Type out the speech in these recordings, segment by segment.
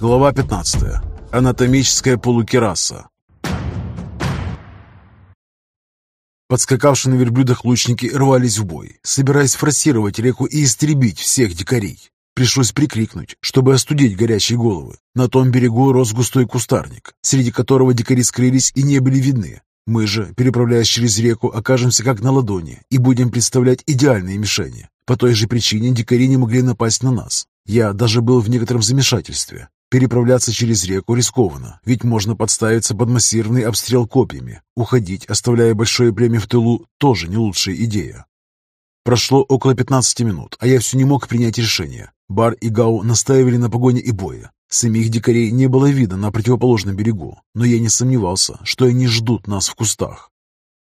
Глава 15. Анатомическая полукераса. Подскакавшие на верблюдах лучники рвались в бой, собираясь форсировать реку и истребить всех дикарей. Пришлось прикрикнуть, чтобы остудить горячие головы. На том берегу рос густой кустарник, среди которого дикари скрылись и не были видны. Мы же, переправляясь через реку, окажемся как на ладони и будем представлять идеальные мишени. По той же причине дикари не могли напасть на нас. Я даже был в некотором замешательстве. Переправляться через реку рискованно, ведь можно подставиться под массированный обстрел копьями. Уходить, оставляя большое племя в тылу, тоже не лучшая идея. Прошло около 15 минут, а я все не мог принять решение. Бар и Гау настаивали на погоне и бое. Самих дикарей не было видно на противоположном берегу, но я не сомневался, что они ждут нас в кустах.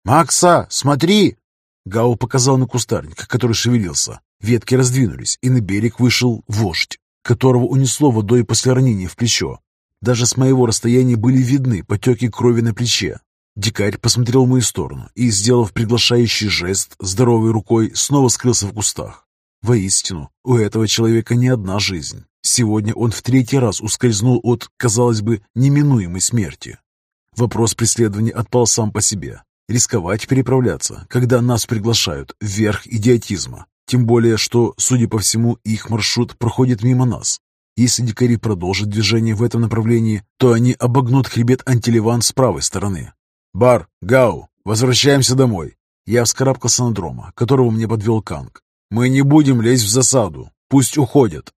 «Макса, смотри!» Гау показал на кустарник, который шевелился. Ветки раздвинулись, и на берег вышел вождь, которого унесло водой после ранения в плечо. Даже с моего расстояния были видны потеки крови на плече. Дикарь посмотрел в мою сторону и, сделав приглашающий жест здоровой рукой, снова скрылся в кустах. Воистину, у этого человека не одна жизнь. Сегодня он в третий раз ускользнул от, казалось бы, неминуемой смерти. Вопрос преследования отпал сам по себе. Рисковать переправляться, когда нас приглашают, вверх идиотизма. Тем более, что, судя по всему, их маршрут проходит мимо нас. Если дикари продолжат движение в этом направлении, то они обогнут хребет Антиливан с правой стороны. «Бар, Гау, возвращаемся домой!» Я вскарабкался на дрома, которого мне подвел Канг. «Мы не будем лезть в засаду. Пусть уходят».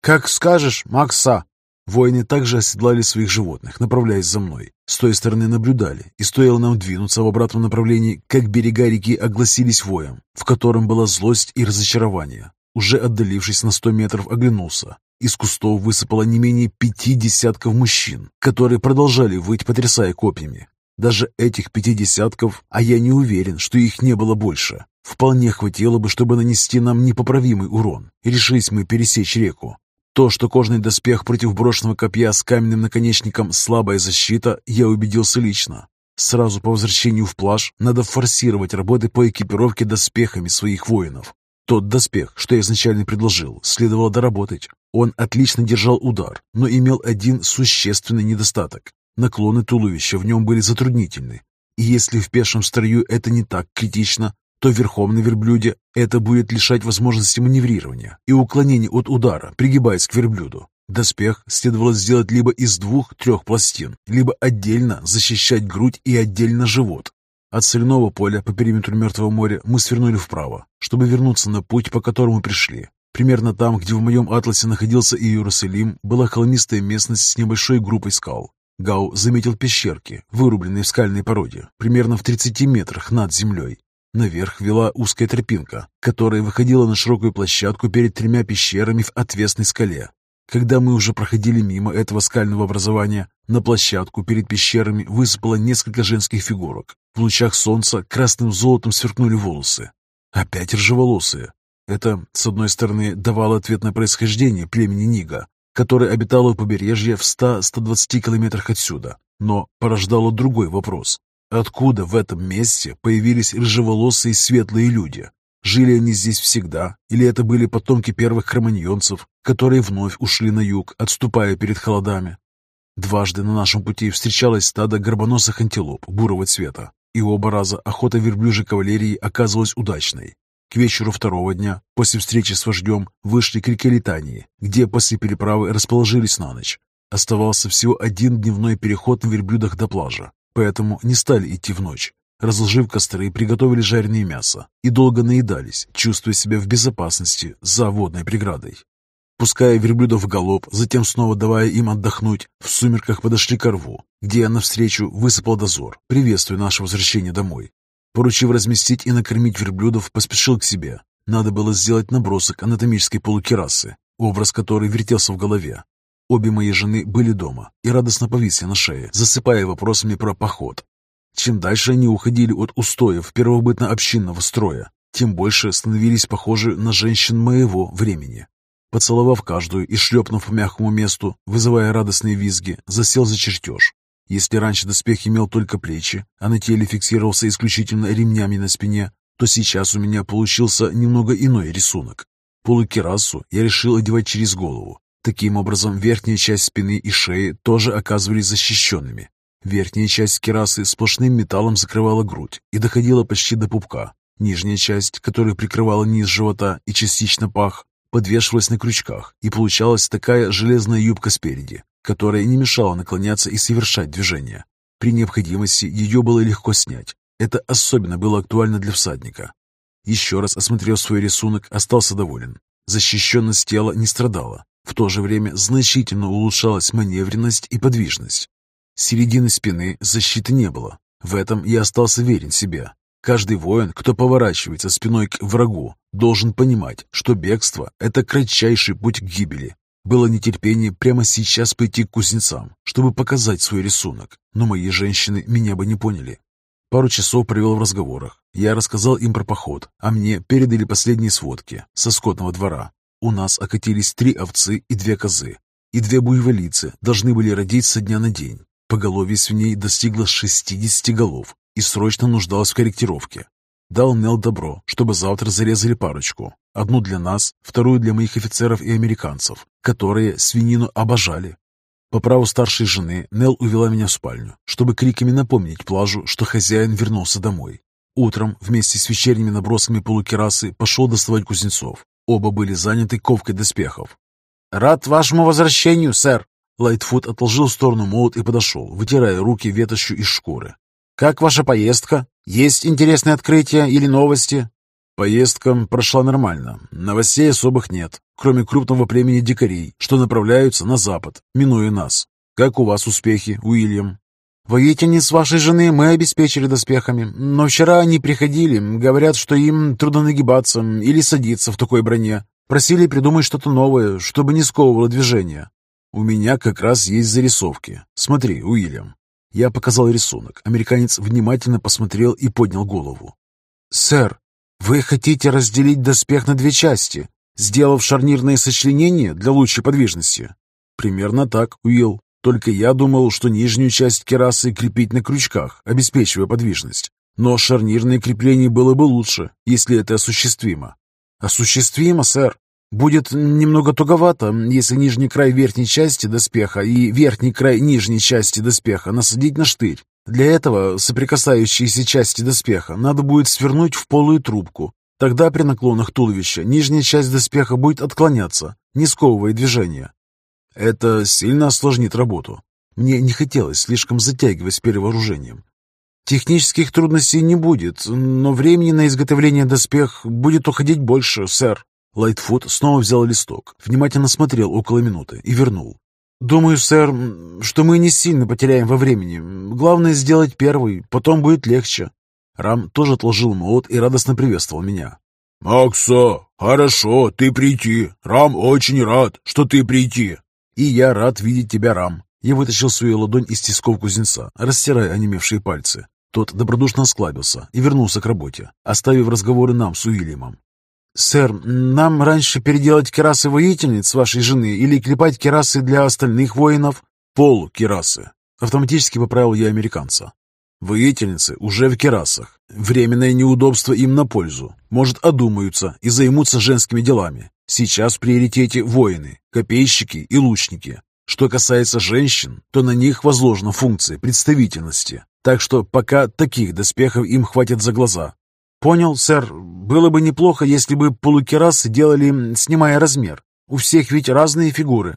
«Как скажешь, Макса!» Воины также оседлали своих животных, направляясь за мной. С той стороны наблюдали, и стоило нам двинуться в обратном направлении, как берега реки огласились воем, в котором была злость и разочарование. Уже отдалившись на сто метров, оглянулся. Из кустов высыпало не менее пяти десятков мужчин, которые продолжали выть, потрясая копьями. Даже этих пяти десятков, а я не уверен, что их не было больше, вполне хватило бы, чтобы нанести нам непоправимый урон. Решились мы пересечь реку. То, что кожный доспех против брошенного копья с каменным наконечником – слабая защита, я убедился лично. Сразу по возвращению в плаж надо форсировать работы по экипировке доспехами своих воинов. Тот доспех, что я изначально предложил, следовало доработать. Он отлично держал удар, но имел один существенный недостаток. Наклоны туловища в нем были затруднительны. И если в пешем строю это не так критично, то верхом на верблюде это будет лишать возможности маневрирования и уклонения от удара, пригибаясь к верблюду. Доспех следовало сделать либо из двух-трех пластин, либо отдельно защищать грудь и отдельно живот. От соляного поля по периметру Мертвого моря мы свернули вправо, чтобы вернуться на путь, по которому пришли. Примерно там, где в моем атласе находился Иерусалим, была холмистая местность с небольшой группой скал. Гау заметил пещерки, вырубленные в скальной породе, примерно в 30 метрах над землей. Наверх вела узкая тропинка, которая выходила на широкую площадку перед тремя пещерами в отвесной скале. Когда мы уже проходили мимо этого скального образования, на площадку перед пещерами высыпало несколько женских фигурок. В лучах солнца красным золотом сверкнули волосы. Опять ржеволосые. Это, с одной стороны, давало ответ на происхождение племени Нига, которое обитало у побережья в 100-120 километрах отсюда, но порождало другой вопрос. Откуда в этом месте появились рыжеволосые светлые люди? Жили они здесь всегда, или это были потомки первых кроманьонцев, которые вновь ушли на юг, отступая перед холодами? Дважды на нашем пути встречалось стадо горбоносых антилоп бурого цвета, и оба раза охота верблюжьей кавалерии оказывалась удачной. К вечеру второго дня, после встречи с вождем, вышли к реке Литании, где после переправы расположились на ночь. Оставался всего один дневной переход на верблюдах до плажа, поэтому не стали идти в ночь. Разложив костры, приготовили жареное мясо и долго наедались, чувствуя себя в безопасности за водной преградой. Пуская верблюдов в галоп, затем снова давая им отдохнуть, в сумерках подошли к рву, где я навстречу высыпал дозор, приветствуя наше возвращение домой. Поручив разместить и накормить верблюдов, поспешил к себе. Надо было сделать набросок анатомической полукерасы, образ которой вертелся в голове. Обе мои жены были дома и радостно повисли на шее, засыпая вопросами про поход. Чем дальше они уходили от устоев первобытно-общинного строя, тем больше становились похожи на женщин моего времени. Поцеловав каждую и шлепнув по мягкому месту, вызывая радостные визги, засел за чертеж, если раньше доспех имел только плечи, а на теле фиксировался исключительно ремнями на спине, то сейчас у меня получился немного иной рисунок. Полукерасу я решил одевать через голову, Таким образом, верхняя часть спины и шеи тоже оказывались защищенными. Верхняя часть керасы сплошным металлом закрывала грудь и доходила почти до пупка. Нижняя часть, которая прикрывала низ живота и частично пах, подвешивалась на крючках, и получалась такая железная юбка спереди, которая не мешала наклоняться и совершать движения. При необходимости ее было легко снять. Это особенно было актуально для всадника. Еще раз осмотрев свой рисунок, остался доволен. Защищенность тела не страдала. В то же время значительно улучшалась маневренность и подвижность. Середины спины защиты не было. В этом я остался верен себе. Каждый воин, кто поворачивается спиной к врагу, должен понимать, что бегство – это кратчайший путь к гибели. Было нетерпение прямо сейчас пойти к кузнецам, чтобы показать свой рисунок, но мои женщины меня бы не поняли. Пару часов провел в разговорах. Я рассказал им про поход, а мне передали последние сводки со скотного двора. У нас окатились три овцы и две козы, и две буйволицы должны были родить со дня на день. Поголовье свиней достигло 60 голов и срочно нуждалось в корректировке. Дал Нел добро, чтобы завтра зарезали парочку. Одну для нас, вторую для моих офицеров и американцев, которые свинину обожали. По праву старшей жены Нел увела меня в спальню, чтобы криками напомнить плажу, что хозяин вернулся домой. Утром вместе с вечерними набросками полукерасы пошел доставать кузнецов. Оба были заняты ковкой доспехов. «Рад вашему возвращению, сэр!» Лайтфуд отложил в сторону молот и подошел, вытирая руки ветошью из шкуры. «Как ваша поездка? Есть интересные открытия или новости?» Поездка прошла нормально. Новостей особых нет, кроме крупного племени дикарей, что направляются на запад, минуя нас. Как у вас успехи, Уильям? Воительниц вашей жены мы обеспечили доспехами, но вчера они приходили, говорят, что им трудно нагибаться или садиться в такой броне. Просили придумать что-то новое, чтобы не сковывало движение. У меня как раз есть зарисовки. Смотри, Уильям. Я показал рисунок. Американец внимательно посмотрел и поднял голову. «Сэр, вы хотите разделить доспех на две части, сделав шарнирное сочленение для лучшей подвижности?» «Примерно так, Уилл. Только я думал, что нижнюю часть керасы крепить на крючках, обеспечивая подвижность. Но шарнирное крепление было бы лучше, если это осуществимо». «Осуществимо, сэр. Будет немного туговато, если нижний край верхней части доспеха и верхний край нижней части доспеха насадить на штырь. Для этого соприкасающиеся части доспеха надо будет свернуть в полую трубку. Тогда при наклонах туловища нижняя часть доспеха будет отклоняться, не сковывая движение. Это сильно осложнит работу. Мне не хотелось слишком затягивать с перевооружением. Технических трудностей не будет, но времени на изготовление доспех будет уходить больше, сэр. Лайтфуд снова взял листок, внимательно смотрел около минуты и вернул. «Думаю, сэр, что мы не сильно потеряем во времени. Главное сделать первый, потом будет легче». Рам тоже отложил молот и радостно приветствовал меня. «Макса, хорошо, ты прийти. Рам очень рад, что ты прийти». «И я рад видеть тебя, Рам». Я вытащил свою ладонь из тисков кузнеца, растирая онемевшие пальцы. Тот добродушно осклабился и вернулся к работе, оставив разговоры нам с Уильямом. «Сэр, нам раньше переделать керасы воительниц вашей жены или клепать керасы для остальных воинов?» «Пол керасы», — автоматически поправил я американца. «Воительницы уже в керасах. Временное неудобство им на пользу. Может, одумаются и займутся женскими делами. Сейчас в приоритете воины, копейщики и лучники. Что касается женщин, то на них возложена функция представительности. Так что пока таких доспехов им хватит за глаза, «Понял, сэр. Было бы неплохо, если бы полукерасы делали, снимая размер. У всех ведь разные фигуры».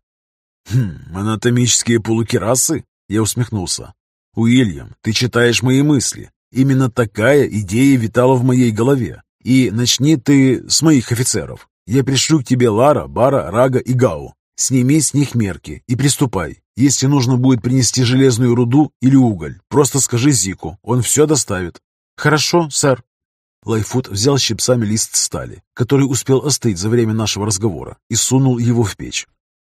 «Хм, анатомические полукерасы?» Я усмехнулся. «Уильям, ты читаешь мои мысли. Именно такая идея витала в моей голове. И начни ты с моих офицеров. Я пришлю к тебе Лара, Бара, Рага и Гау. Сними с них мерки и приступай. Если нужно будет принести железную руду или уголь, просто скажи Зику, он все доставит». «Хорошо, сэр», Лайфут взял щипцами лист стали, который успел остыть за время нашего разговора, и сунул его в печь.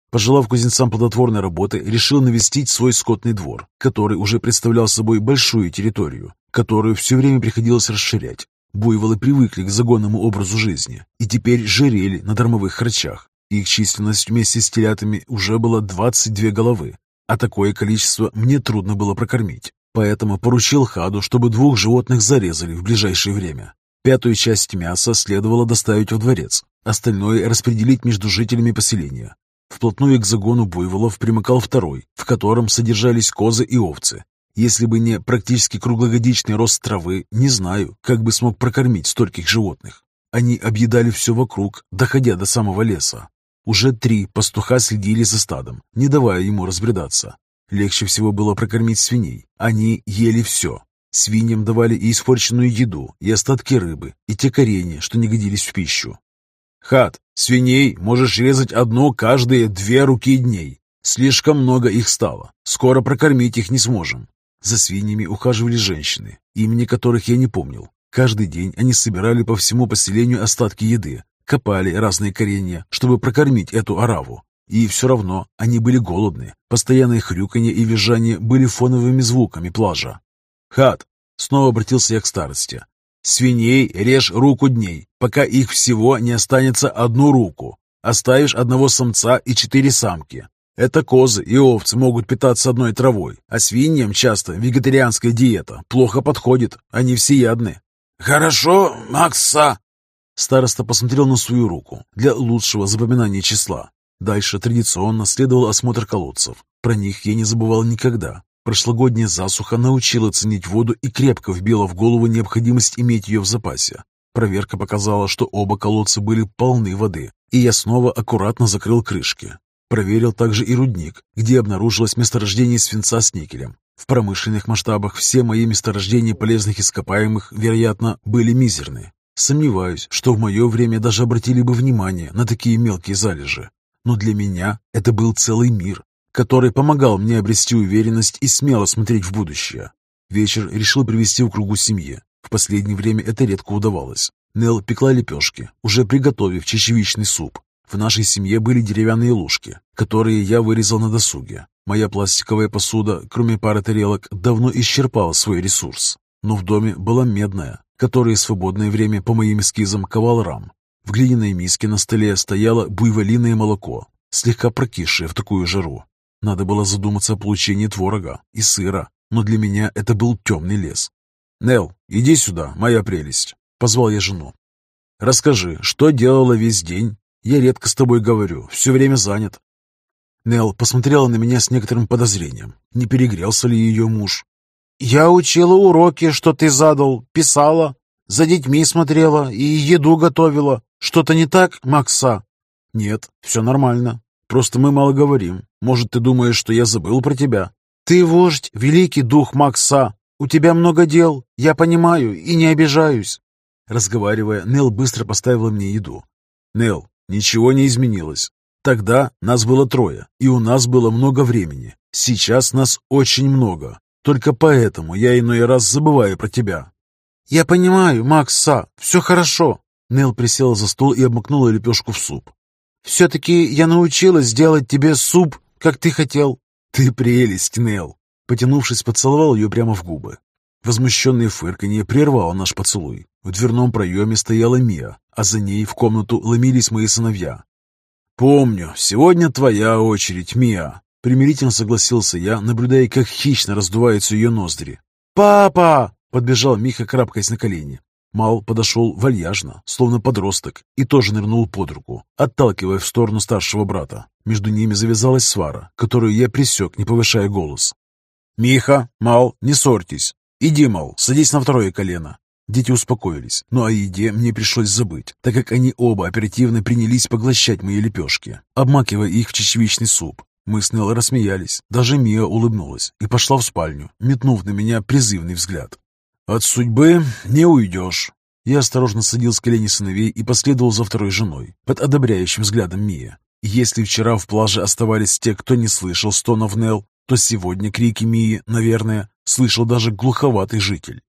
Пожелав кузнецам плодотворной работы, решил навестить свой скотный двор, который уже представлял собой большую территорию, которую все время приходилось расширять. Буйволы привыкли к загонному образу жизни и теперь жирели на дармовых харчах. Их численность вместе с телятами уже была 22 головы, а такое количество мне трудно было прокормить. Поэтому поручил Хаду, чтобы двух животных зарезали в ближайшее время. Пятую часть мяса следовало доставить во дворец, остальное распределить между жителями поселения. Вплотную к загону буйволов примыкал второй, в котором содержались козы и овцы. Если бы не практически круглогодичный рост травы, не знаю, как бы смог прокормить стольких животных. Они объедали все вокруг, доходя до самого леса. Уже три пастуха следили за стадом, не давая ему разбредаться. Легче всего было прокормить свиней. Они ели все. Свиньям давали и испорченную еду, и остатки рыбы, и те коренья, что не годились в пищу. «Хат, свиней можешь резать одну каждые две руки дней. Слишком много их стало. Скоро прокормить их не сможем». За свиньями ухаживали женщины, имени которых я не помнил. Каждый день они собирали по всему поселению остатки еды, копали разные коренья, чтобы прокормить эту ораву. И все равно они были голодны. Постоянное хрюканье и визжание были фоновыми звуками плажа. «Хат!» — снова обратился я к старости. «Свиней режь руку дней, пока их всего не останется одну руку. Оставишь одного самца и четыре самки. Это козы и овцы могут питаться одной травой, а свиньям часто вегетарианская диета плохо подходит, они всеядны». «Хорошо, Макса!» Староста посмотрел на свою руку для лучшего запоминания числа. Дальше традиционно следовал осмотр колодцев. Про них я не забывал никогда. Прошлогодняя засуха научила ценить воду и крепко вбила в голову необходимость иметь ее в запасе. Проверка показала, что оба колодца были полны воды, и я снова аккуратно закрыл крышки. Проверил также и рудник, где обнаружилось месторождение свинца с никелем. В промышленных масштабах все мои месторождения полезных ископаемых, вероятно, были мизерны. Сомневаюсь, что в мое время даже обратили бы внимание на такие мелкие залежи. Но для меня это был целый мир, который помогал мне обрести уверенность и смело смотреть в будущее. Вечер решил привести в кругу семьи. В последнее время это редко удавалось. Нел пекла лепешки, уже приготовив чечевичный суп. В нашей семье были деревянные ложки, которые я вырезал на досуге. Моя пластиковая посуда, кроме пары тарелок, давно исчерпала свой ресурс. Но в доме была медная, которая свободное время по моим эскизам ковал рам. В глиняной миске на столе стояло буйволиное молоко, слегка прокисшее в такую жару. Надо было задуматься о получении творога и сыра, но для меня это был темный лес. «Нел, иди сюда, моя прелесть», — позвал я жену. «Расскажи, что делала весь день? Я редко с тобой говорю, все время занят». Нел посмотрела на меня с некоторым подозрением. Не перегрелся ли ее муж? «Я учила уроки, что ты задал, писала, за детьми смотрела и еду готовила. Что-то не так, Макса?» «Нет, все нормально. Просто мы мало говорим. Может, ты думаешь, что я забыл про тебя?» «Ты вождь, великий дух Макса. У тебя много дел. Я понимаю и не обижаюсь». Разговаривая, Нел быстро поставила мне еду. «Нел, ничего не изменилось. Тогда нас было трое, и у нас было много времени. Сейчас нас очень много. Только поэтому я иной раз забываю про тебя». «Я понимаю, Макса, все хорошо». Нел присела за стол и обмакнула лепешку в суп. «Все-таки я научилась делать тебе суп, как ты хотел». «Ты прелесть, Нел!» Потянувшись, поцеловал ее прямо в губы. Возмущенное фырканье прервало наш поцелуй. В дверном проеме стояла Мия, а за ней в комнату ломились мои сыновья. «Помню, сегодня твоя очередь, Мия!» Примирительно согласился я, наблюдая, как хищно раздуваются ее ноздри. «Папа!» — подбежал Миха, крапкаясь на колени. Мал подошел вальяжно, словно подросток, и тоже нырнул под руку, отталкивая в сторону старшего брата. Между ними завязалась свара, которую я пресек, не повышая голос. «Миха, Мал, не ссорьтесь. Иди, Мал, садись на второе колено». Дети успокоились, но о еде мне пришлось забыть, так как они оба оперативно принялись поглощать мои лепешки, обмакивая их в чечевичный суп, мы с Нелл рассмеялись, даже Мия улыбнулась и пошла в спальню, метнув на меня призывный взгляд. «От судьбы не уйдешь». Я осторожно садил с колени сыновей и последовал за второй женой, под одобряющим взглядом Мия. Если вчера в плаже оставались те, кто не слышал стонов Нелл, то сегодня крики Мии, наверное, слышал даже глуховатый житель.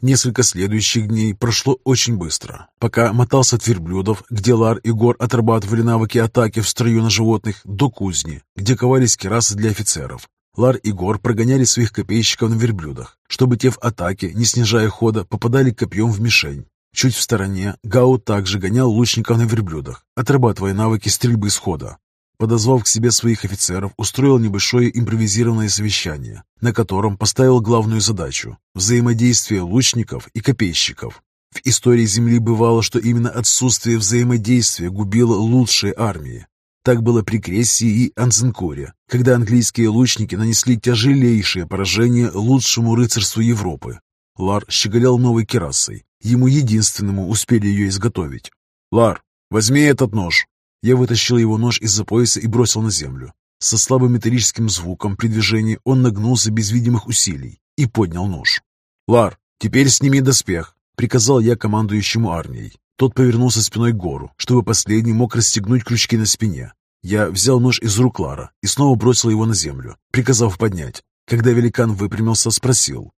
Несколько следующих дней прошло очень быстро. Пока мотался от верблюдов, где Лар и Гор отрабатывали навыки атаки в строю на животных, до кузни, где ковались керасы для офицеров. Лар и Гор прогоняли своих копейщиков на верблюдах, чтобы те в атаке, не снижая хода, попадали копьем в мишень. Чуть в стороне Гао также гонял лучников на верблюдах, отрабатывая навыки стрельбы с хода. Подозвав к себе своих офицеров, устроил небольшое импровизированное совещание, на котором поставил главную задачу – взаимодействие лучников и копейщиков. В истории Земли бывало, что именно отсутствие взаимодействия губило лучшие армии. Так было при Крессии и Анценкоре, когда английские лучники нанесли тяжелейшее поражение лучшему рыцарству Европы. Лар щеголял новой керасой. Ему единственному успели ее изготовить. «Лар, возьми этот нож!» Я вытащил его нож из-за пояса и бросил на землю. Со слабым металлическим звуком при движении он нагнулся без видимых усилий и поднял нож. «Лар, теперь сними доспех!» — приказал я командующему армией. Тот повернулся спиной к гору, чтобы последний мог расстегнуть крючки на спине. Я взял нож из рук Лара и снова бросил его на землю, приказав поднять. Когда великан выпрямился, спросил.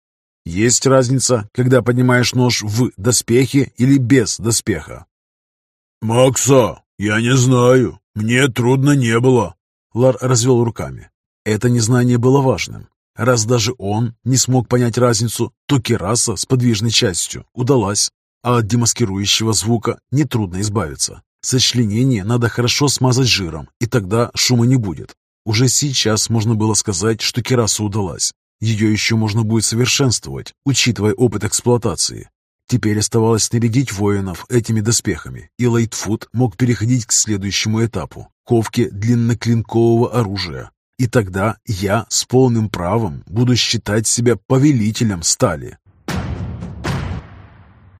«Есть разница, когда поднимаешь нож в доспехе или без доспеха?» «Макса, я не знаю. Мне трудно не было». Лар развел руками. Это незнание было важным. Раз даже он не смог понять разницу, то кераса с подвижной частью удалась, а от демаскирующего звука нетрудно избавиться. Сочленение надо хорошо смазать жиром, и тогда шума не будет. Уже сейчас можно было сказать, что кераса удалась. Ее еще можно будет совершенствовать, учитывая опыт эксплуатации. Теперь оставалось снарядить воинов этими доспехами, и Лайтфуд мог переходить к следующему этапу – ковке длинноклинкового оружия. И тогда я с полным правом буду считать себя повелителем стали.